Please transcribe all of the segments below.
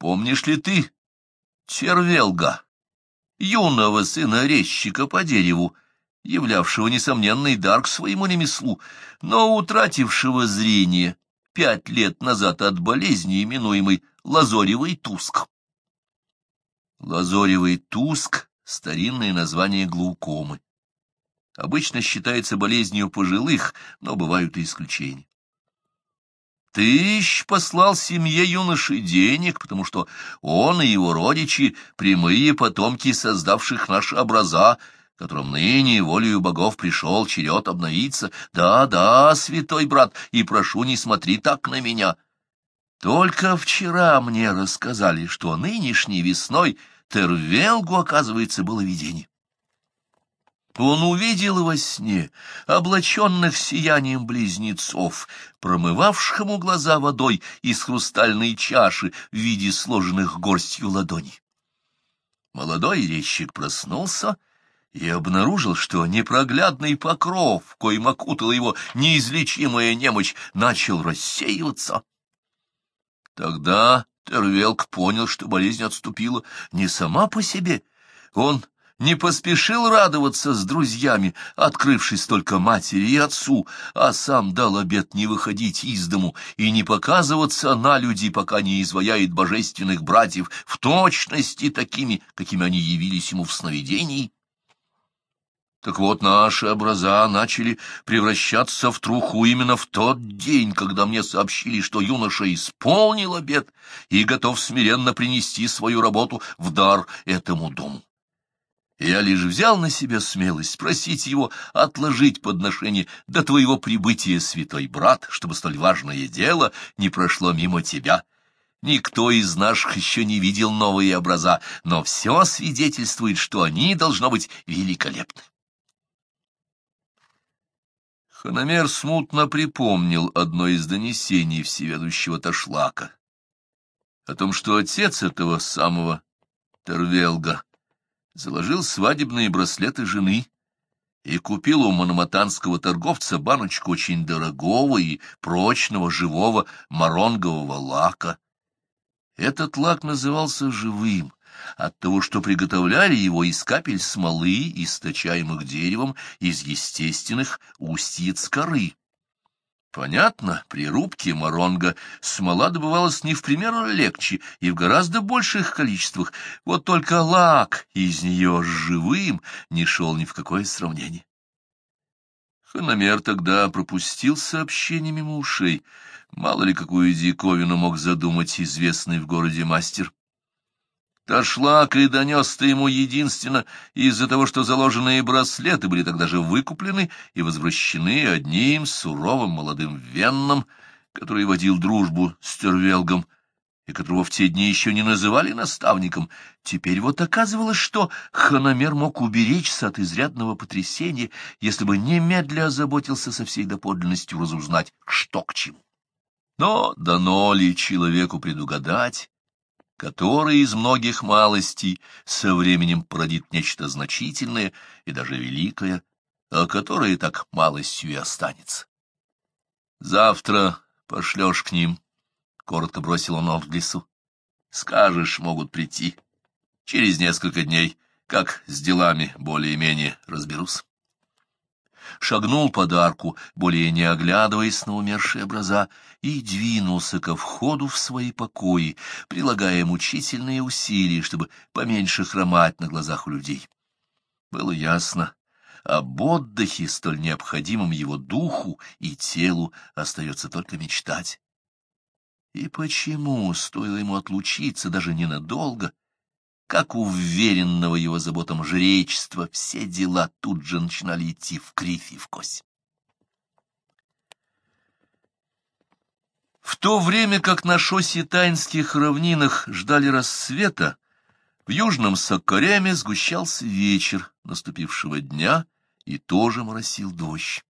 помнишь ли ты Тервелга, юного сына резчика по дереву, являвшего несомненный дар к своему ремеслу, но утратившего зрение пять лет назад от болезни, именуемой лазоревый туск. Лазоревый туск — старинное название глаукомы. Обычно считается болезнью пожилых, но бывают и исключения. Тыщ послал семье юноши денег, потому что он и его родичи — прямые потомки создавших наши образа, которым ныне волею богов пришел черед обновиться. Да-да, святой брат, и прошу, не смотри так на меня. Только вчера мне рассказали, что нынешней весной Тервелгу, оказывается, было видение. Он увидел во сне облаченных сиянием близнецов, промывавших ему глаза водой из хрустальной чаши в виде сложенных горстью ладоней. Молодой резчик проснулся и обнаружил, что непроглядный покров, коим окутала его неизлечимая немощь, начал рассеиваться. Тогда Тервелк понял, что болезнь отступила не сама по себе. Он не поспешил радоваться с друзьями, открывшись только матери и отцу, а сам дал обет не выходить из дому и не показываться на люди, пока не изваяет божественных братьев в точности такими, какими они явились ему в сновидении. Так вот, наши образа начали превращаться в труху именно в тот день, когда мне сообщили, что юноша исполнил обет и готов смиренно принести свою работу в дар этому дому. Я лишь взял на себя смелость просить его отложить подношение до твоего прибытия, святой брат, чтобы столь важное дело не прошло мимо тебя. Никто из наших еще не видел новые образа, но все свидетельствует, что они, должно быть, великолепны. Хономер смутно припомнил одно из донесений всеведущего Ташлака о том, что отец этого самого Тервелга заложил свадебные браслеты жены и купил у мономатанского торговца баночку очень дорогого и прочного живого моронгового лака. Этот лак назывался живым, от того, что приготовляли его из капель смолы, источаемых деревом из естественных устьиц коры. Понятно, при рубке моронга смола добывалась не в пример легче и в гораздо больших количествах, вот только лак из нее живым не шел ни в какое сравнение. Хономер тогда пропустил сообщение мимо ушей, мало ли какую диковину мог задумать известный в городе мастер. Ташлак и донес-то ему единственно из-за того, что заложенные браслеты были тогда же выкуплены и возвращены одним суровым молодым венном, который водил дружбу с Тервелгом, и которого в те дни еще не называли наставником. Теперь вот оказывалось, что Ханамер мог уберечься от изрядного потрясения, если бы немедля озаботился со всей доподлинностью разузнать, что к чему. Но дано ли человеку предугадать, который из многих малостей со временем породит нечто значительное и даже великое, а которое так малостью и останется. Завтра пошлешь к ним, — коротко бросил он лесу. Скажешь, могут прийти. Через несколько дней, как с делами более-менее разберусь шагнул под арку, более не оглядываясь на умершие образа, и двинулся ко входу в свои покои, прилагая мучительные усилия, чтобы поменьше хромать на глазах у людей. Было ясно, об отдыхе, столь необходимом его духу и телу, остается только мечтать. И почему, стоило ему отлучиться даже ненадолго, как уверенного его заботам жречества, все дела тут же начинали идти в кривь и в кось. В то время как на шоссе-таинских равнинах ждали рассвета, в южном Соккореме сгущался вечер наступившего дня и тоже моросил дождь.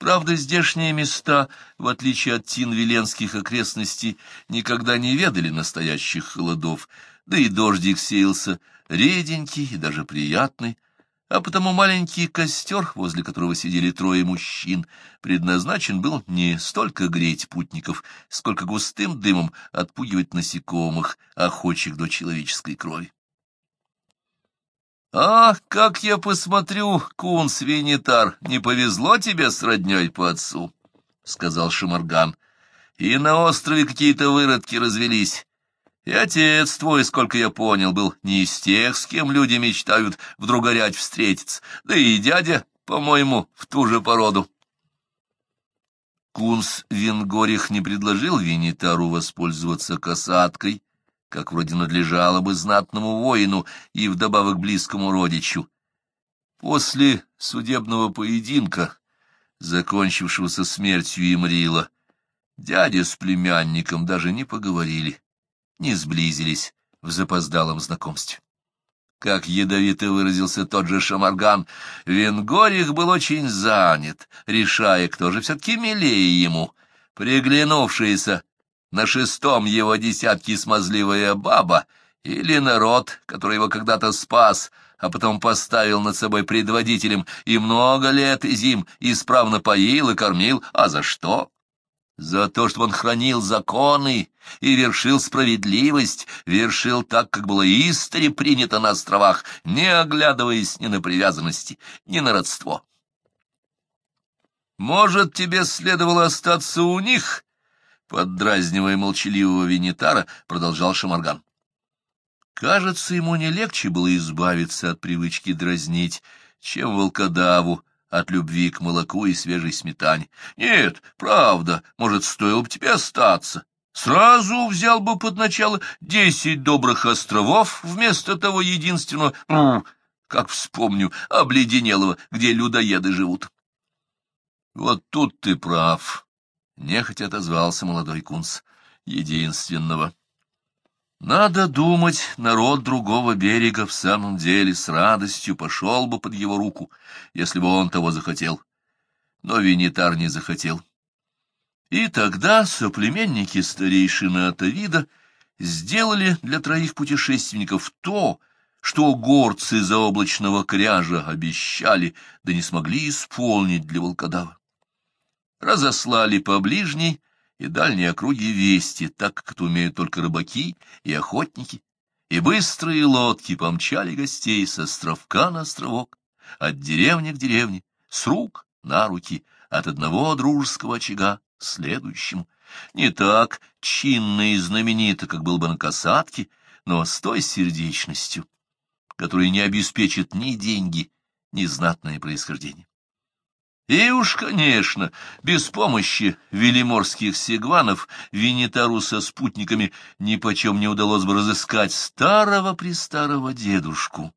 Правда, здешние места, в отличие от тинвиленских окрестностей, никогда не ведали настоящих холодов, да и дождик сеялся реденький и даже приятный, а потому маленький костер, возле которого сидели трое мужчин, предназначен был не столько греть путников, сколько густым дымом отпугивать насекомых, охочих до человеческой крови. — А, как я посмотрю, кунс Венитар, не повезло тебе с родней по отцу, — сказал Шамарган. — И на острове какие-то выродки развелись. И отец твой, сколько я понял, был не из тех, с кем люди мечтают вдруг горять встретиться, да и дядя, по-моему, в ту же породу. Кунс Венгорих не предложил Венитару воспользоваться касаткой, как вроде надлежало бы знатному воину и вдобавок близкому родичу. После судебного поединка, закончившегося смертью Имрила, дядя с племянником даже не поговорили не сблизились в запоздалом знакомстве. Как ядовито выразился тот же Шамарган, Венгорих был очень занят, решая, кто же все-таки милее ему. Приглянувшаяся на шестом его десятке смазливая баба или народ, который его когда-то спас, а потом поставил над собой предводителем и много лет и зим исправно поил и кормил, а за что? За то, что он хранил законы и вершил справедливость, вершил так, как было истори принято на островах, не оглядываясь ни на привязанности, ни на родство. «Может, тебе следовало остаться у них?» Поддразнивая молчаливого Венитара, продолжал Шамарган. Кажется, ему не легче было избавиться от привычки дразнить, чем волкодаву, от любви к молоку и свежей сметане. Нет, правда, может, стоило бы тебе остаться. Сразу взял бы под начало десять добрых островов вместо того единственного, как вспомню, обледенелого, где людоеды живут. Вот тут ты прав, — нехотя отозвался молодой кунс, единственного. Надо думать, народ другого берега в самом деле с радостью пошел бы под его руку, если бы он того захотел. Но Винитар не захотел. И тогда соплеменники старейшины Атавида сделали для троих путешественников то, что горцы заоблачного кряжа обещали, да не смогли исполнить для волкодава. Разослали по ближней и дальние округи вести, так как это умеют только рыбаки и охотники, и быстрые лодки помчали гостей с островка на островок, от деревни к деревне, с рук на руки, от одного дружеского очага к следующему. Не так чинно и знаменито, как был бы на касатке, но с той сердечностью, которая не обеспечит ни деньги, ни знатное происхождение. И уж, конечно, без помощи велиморских сигванов Винитару со спутниками нипочем не удалось бы разыскать старого-престарого дедушку,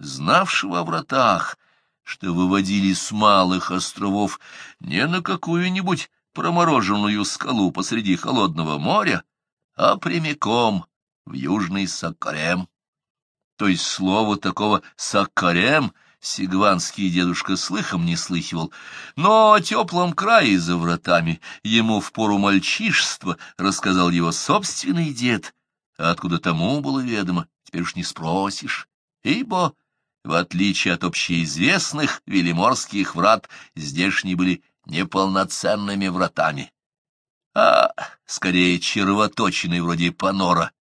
знавшего о вратах, что выводили с малых островов не на какую-нибудь промороженную скалу посреди холодного моря, а прямиком в южный Саккарем. То есть слово такого «Саккарем» — Сигванский дедушка слыхом не слыхивал, но о теплом крае за вратами ему в пору мальчишества рассказал его собственный дед, откуда тому было ведомо, теперь уж не спросишь, ибо, в отличие от общеизвестных велиморских врат, здешние были неполноценными вратами, а скорее червоточиной вроде Панора,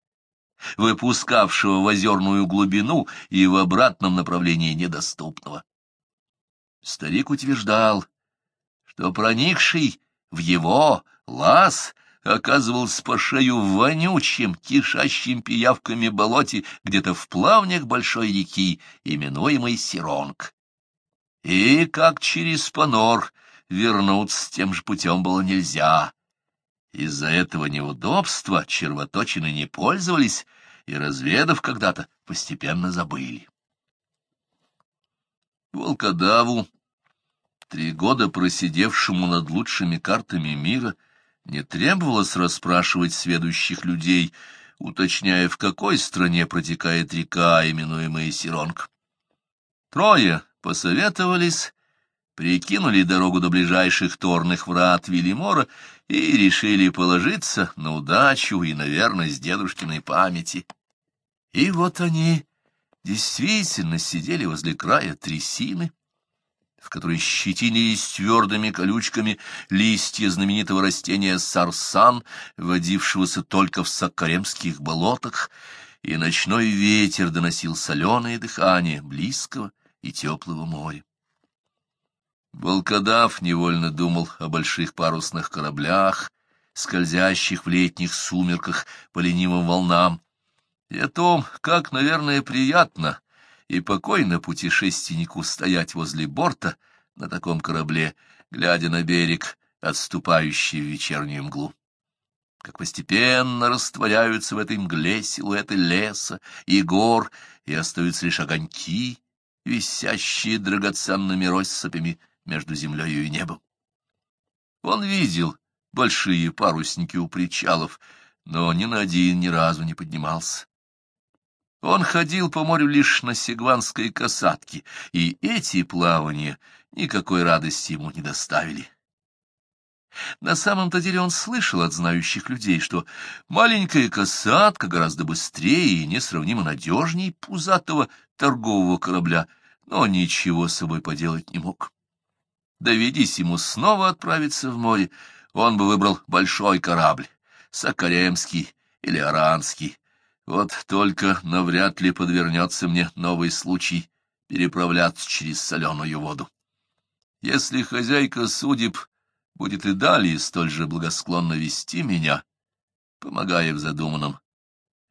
выпускавшего в озерную глубину и в обратном направлении недоступного. Старик утверждал, что проникший в его лаз оказывался по шею в вонючем, кишащем пиявками болоте где-то в плавнях большой реки, именуемой Сиронг. И как через Панор вернуться тем же путем было нельзя. Из-за этого неудобства червоточины не пользовались и, разведав когда-то, постепенно забыли. Волкодаву, три года просидевшему над лучшими картами мира, не требовалось расспрашивать сведущих людей, уточняя, в какой стране протекает река, именуемая Сиронг. Трое посоветовались прикинули дорогу до ближайших торных врат Велимора и решили положиться на удачу и на верность дедушкиной памяти. И вот они действительно сидели возле края трясины, в которой щетинились твердыми колючками листья знаменитого растения сарсан, водившегося только в саккаремских болотах, и ночной ветер доносил соленое дыхание близкого и теплого моря. Волкодав невольно думал о больших парусных кораблях, скользящих в летних сумерках по ленивым волнам, и о том, как, наверное, приятно и покойно путешественнику стоять возле борта на таком корабле, глядя на берег, отступающий в вечернюю мглу. Как постепенно растворяются в этой мгле силуэты леса и гор, и остаются лишь огоньки, висящие драгоценными россыпями между землей и небом. Он видел большие парусники у причалов, но ни на один ни разу не поднимался. Он ходил по морю лишь на сигванской касатке, и эти плавания никакой радости ему не доставили. На самом-то деле он слышал от знающих людей, что маленькая касатка гораздо быстрее и несравнимо надежнее пузатого торгового корабля, но ничего с собой поделать не мог. Доведись ему снова отправиться в море, он бы выбрал большой корабль, Сакаремский или Аранский. Вот только навряд ли подвернется мне новый случай переправляться через соленую воду. Если хозяйка судеб будет и далее столь же благосклонно вести меня, помогая в задуманном,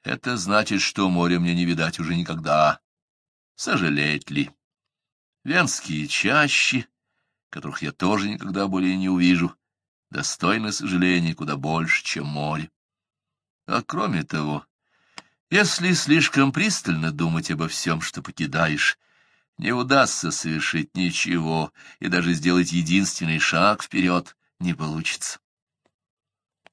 это значит, что море мне не видать уже никогда. Сожалеть ли? Венские чащи которых я тоже никогда более не увижу, достойны сожаления куда больше, чем море. А кроме того, если слишком пристально думать обо всем, что покидаешь, не удастся совершить ничего, и даже сделать единственный шаг вперед не получится.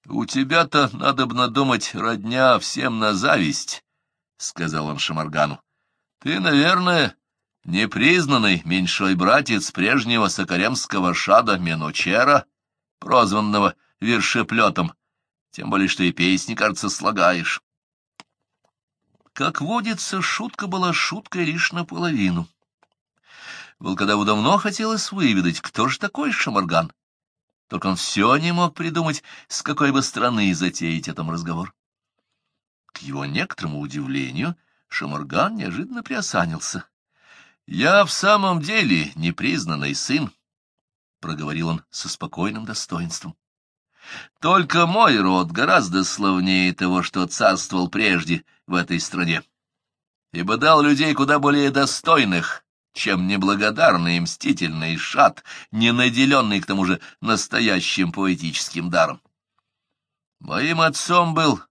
«У тебя-то, надо бы надумать, родня всем на зависть», — сказал он Шамаргану. «Ты, наверное, непризнанный меньшой братец прежнего сокаремского шада Менучера, прозванного вершеплетом, тем более что и песни, кажется, слагаешь. Как водится, шутка была шуткой лишь наполовину. Волкодаву давно хотелось выведать, кто же такой Шамарган. Только он все не мог придумать, с какой бы стороны затеять этом разговор. К его некоторому удивлению, Шамарган неожиданно приосанился. «Я в самом деле непризнанный сын», — проговорил он со спокойным достоинством. «Только мой род гораздо славнее того, что царствовал прежде в этой стране, ибо дал людей куда более достойных, чем неблагодарный мстительный шат, не наделенный к тому же настоящим поэтическим даром. Моим отцом был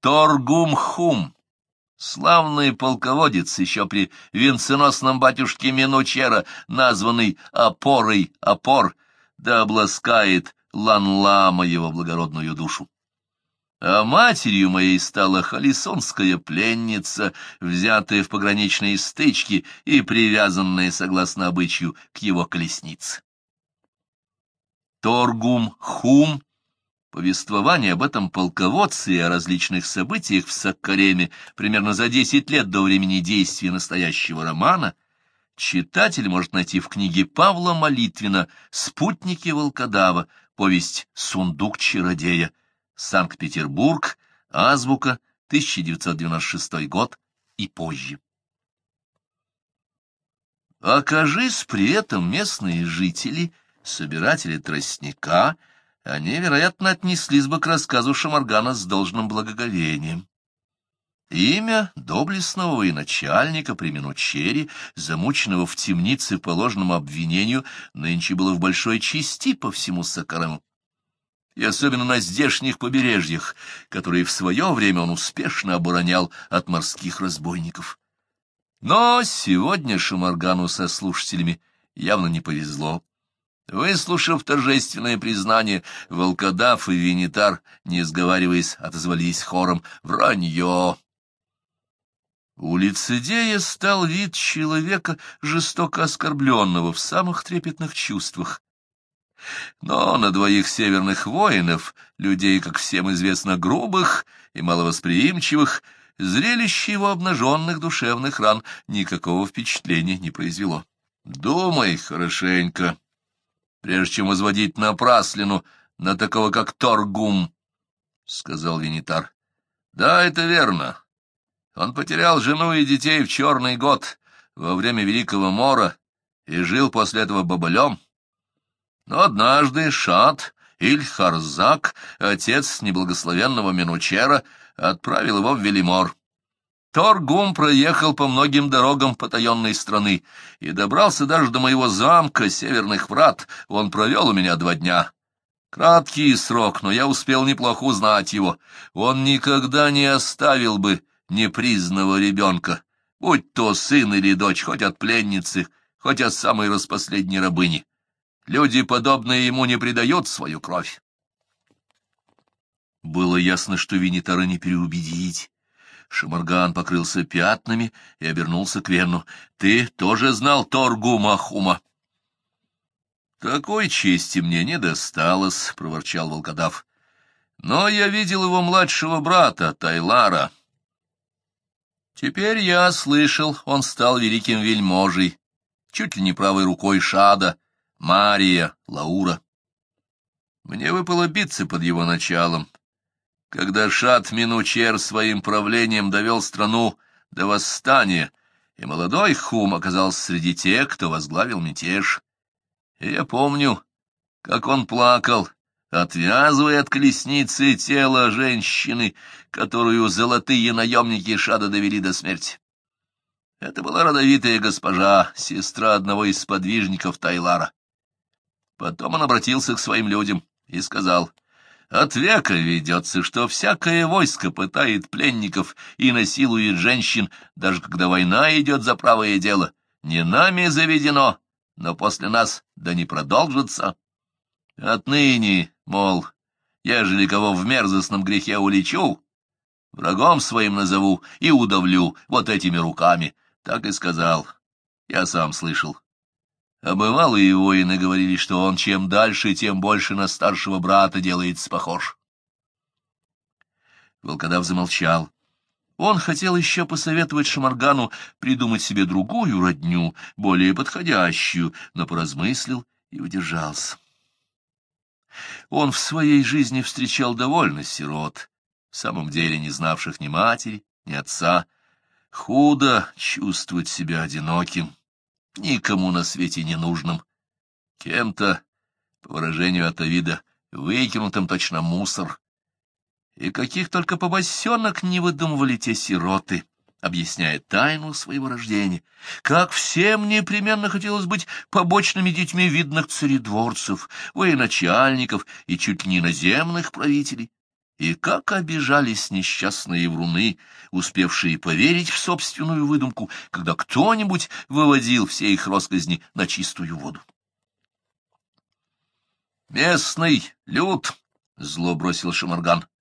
Торгум-Хум, Славный полководец еще при венценосном батюшке Минучера, названный опорой опор, да обласкает Лан-Лама его благородную душу. А матерью моей стала халисонская пленница, взятая в пограничные стычки и привязанная, согласно обычаю, к его колеснице. Торгум-Хум Повествование об этом полководце и о различных событиях в Саккареме примерно за десять лет до времени действия настоящего романа читатель может найти в книге Павла Молитвина «Спутники волкодава», повесть «Сундук чародея», Санкт-Петербург, Азбука, 1996 год и позже. Окажись при этом местные жители, собиратели тростника — они, вероятно, отнеслись бы к рассказу Шамаргана с должным благоговением. Имя доблестного и начальника при Минучере, замученного в темнице по ложному обвинению, нынче было в большой части по всему Сакарему. И особенно на здешних побережьях, которые в свое время он успешно оборонял от морских разбойников. Но сегодня Шамаргану со слушателями явно не повезло. Выслушав торжественное признание, волкодав и винитар, не сговариваясь, отозвались хором «Вранье!». У лицедея стал вид человека, жестоко оскорбленного в самых трепетных чувствах. Но на двоих северных воинов, людей, как всем известно, грубых и маловосприимчивых, зрелище его обнаженных душевных ран никакого впечатления не произвело. Думай хорошенько, прежде чем возводить напраслину на такого, как Торгум, — сказал Венитар. — Да, это верно. Он потерял жену и детей в черный год во время Великого Мора и жил после этого бобылем. Но однажды Шат Ильхарзак, отец неблагословенного Менучера, отправил его в Велимор. Торгум проехал по многим дорогам потаенной страны и добрался даже до моего замка Северных Врат. Он провел у меня два дня. Краткий срок, но я успел неплохо узнать его. Он никогда не оставил бы непризнанного ребенка, будь то сын или дочь, хоть от пленницы, хоть от самой распоследней рабыни. Люди, подобные ему, не предают свою кровь. Было ясно, что Винитара не переубедить. Шамарган покрылся пятнами и обернулся к Вену. — Ты тоже знал Торгу Махума? — Такой чести мне не досталось, — проворчал волкодав. — Но я видел его младшего брата, Тайлара. Теперь я слышал, он стал великим вельможей, чуть ли не правой рукой Шада, Мария, Лаура. Мне выпало биться под его началом, когда Шат Минучер своим правлением довел страну до восстания, и молодой Хум оказался среди тех, кто возглавил мятеж. И я помню, как он плакал, отвязывая от колесницы тело женщины, которую золотые наемники Шада довели до смерти. Это была родовитая госпожа, сестра одного из сподвижников Тайлара. Потом он обратился к своим людям и сказал — от века ведется, что всякое войско пытает пленников и насилует женщин, даже когда война идет за правое дело. Не нами заведено, но после нас да не продолжится. Отныне, мол, ежели кого в мерзостном грехе улечу, врагом своим назову и удавлю вот этими руками. Так и сказал. Я сам слышал. А бывалые воины говорили, что он чем дальше, тем больше на старшего брата делается похож. Волкодав замолчал. Он хотел еще посоветовать Шамаргану придумать себе другую родню, более подходящую, но поразмыслил и удержался. Он в своей жизни встречал довольно сирот, в самом деле не знавших ни матери, ни отца. Худо чувствовать себя одиноким, никому на свете не нужным, кем-то, по выражению Атавида, выкинутым точно мусор. И каких только побосенок не выдумывали те сироты, объясняя тайну своего рождения, как всем непременно хотелось быть побочными детьми видных царедворцев, военачальников и чуть ли не наземных правителей. И как обижались несчастные вруны, успевшие поверить в собственную выдумку, когда кто-нибудь выводил все их росказни на чистую воду. «Местный люд», — зло бросил Шамарган, —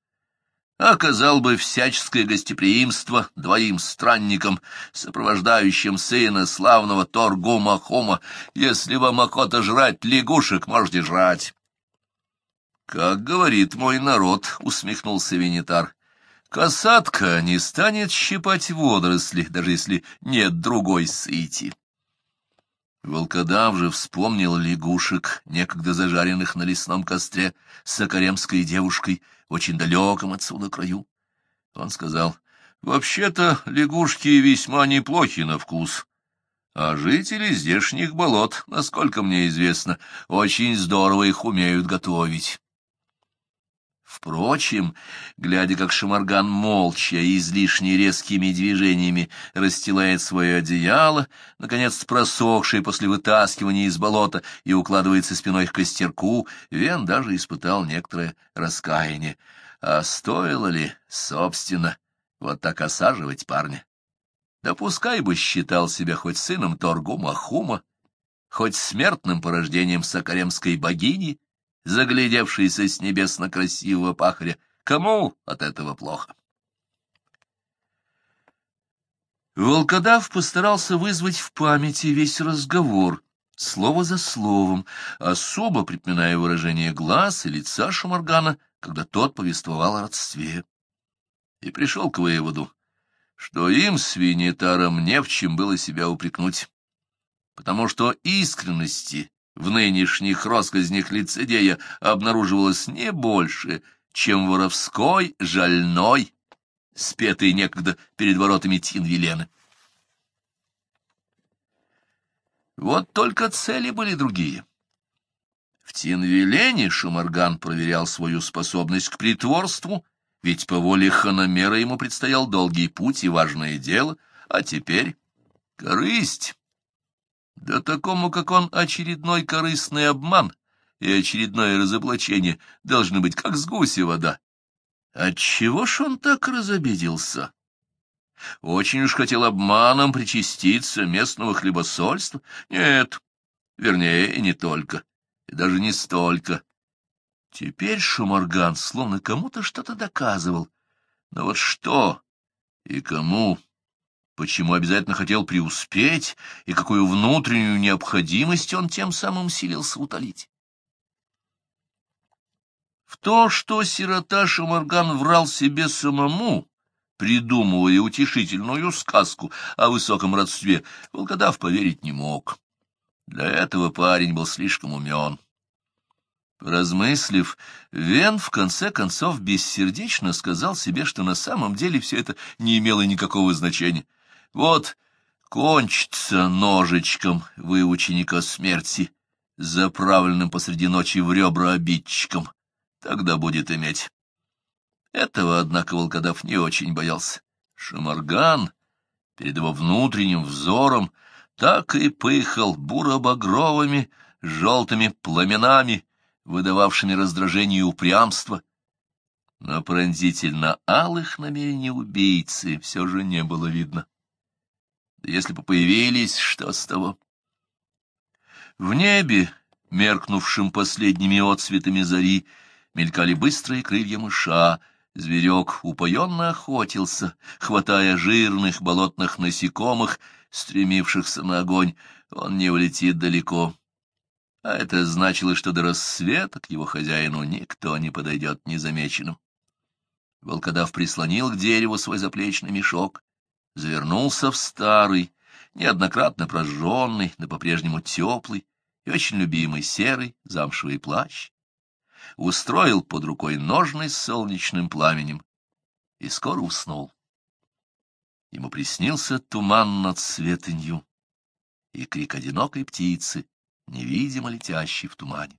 оказал бы всяческое гостеприимство двоим странникам, сопровождающим сына славного Торгума Хома. Если вам охота жрать лягушек, можете жрать. «Как говорит мой народ», — усмехнулся Венитар, — «касатка не станет щипать водоросли, даже если нет другой сыти». Волкодав же вспомнил лягушек, некогда зажаренных на лесном костре с акаремской девушкой, очень далеком отсюда краю. Он сказал, «Вообще-то лягушки весьма неплохи на вкус, а жители здешних болот, насколько мне известно, очень здорово их умеют готовить». Впрочем, глядя, как Шамарган молча и излишне резкими движениями расстилает свое одеяло, наконец просохшее после вытаскивания из болота, и укладывается спиной к костерку, Вен даже испытал некоторое раскаяние. А стоило ли, собственно, вот так осаживать парня? Да пускай бы считал себя хоть сыном Торгума Хума, хоть смертным порождением сокаремской богини, заглядевшийся с небес на красивого пахаря. Кому от этого плохо? Волкодав постарался вызвать в памяти весь разговор, слово за словом, особо припоминая выражение глаз и лица Шамаргана, когда тот повествовал о родстве. И пришел к выводу, что им, свинитарам, не в чем было себя упрекнуть, потому что искренности в нынешних росказнях лицедея обнаруживалось не больше, чем воровской, жальной, спетый некогда перед воротами Тинвилены. Вот только цели были другие. В Тинвилене Шумарган проверял свою способность к притворству, ведь по воле Ханамера ему предстоял долгий путь и важное дело, а теперь корысть. Да такому, как он, очередной корыстный обман и очередное разоблачение должны быть как с гуся вода. Отчего ж он так разобиделся? Очень уж хотел обманом причаститься местного хлебосольства? Нет, вернее, не только, и даже не столько. Теперь Шумарган словно кому-то что-то доказывал. Но вот что и кому, почему обязательно хотел преуспеть, и какую внутреннюю необходимость он тем самым силился утолить? В то, что сирота Шумарган врал себе самому, придумывая утешительную сказку о высоком родстве, волкодав поверить не мог. Для этого парень был слишком умен. Размыслив, Вен в конце концов бессердечно сказал себе, что на самом деле все это не имело никакого значения. Вот кончится ножичком выученика смерти, заправленным посреди ночи в ребра обидчиком, тогда будет иметь. Этого, однако, волкодав не очень боялся. Шамарган перед его внутренним взором так и пыхал буро-багровыми, желтыми пламенами, выдававшими раздражение и упрямство. Но пронзительно-алых намерений убийцы все же не было видно. Да если бы появились, что с того? В небе, меркнувшим последними отцветами зари, мелькали быстрые крылья мыша, Зверек упоенно охотился, хватая жирных болотных насекомых, стремившихся на огонь. Он не улетит далеко. А это значило, что до рассвета к его хозяину никто не подойдет незамеченным. Волкодав прислонил к дереву свой заплечный мешок, завернулся в старый, неоднократно прожженный, но по-прежнему теплый и очень любимый серый замшевый плащ устроил под рукой ножны с солнечным пламенем и скоро уснул. Ему приснился туман над светонью и крик одинокой птицы, невидимо летящей в тумане.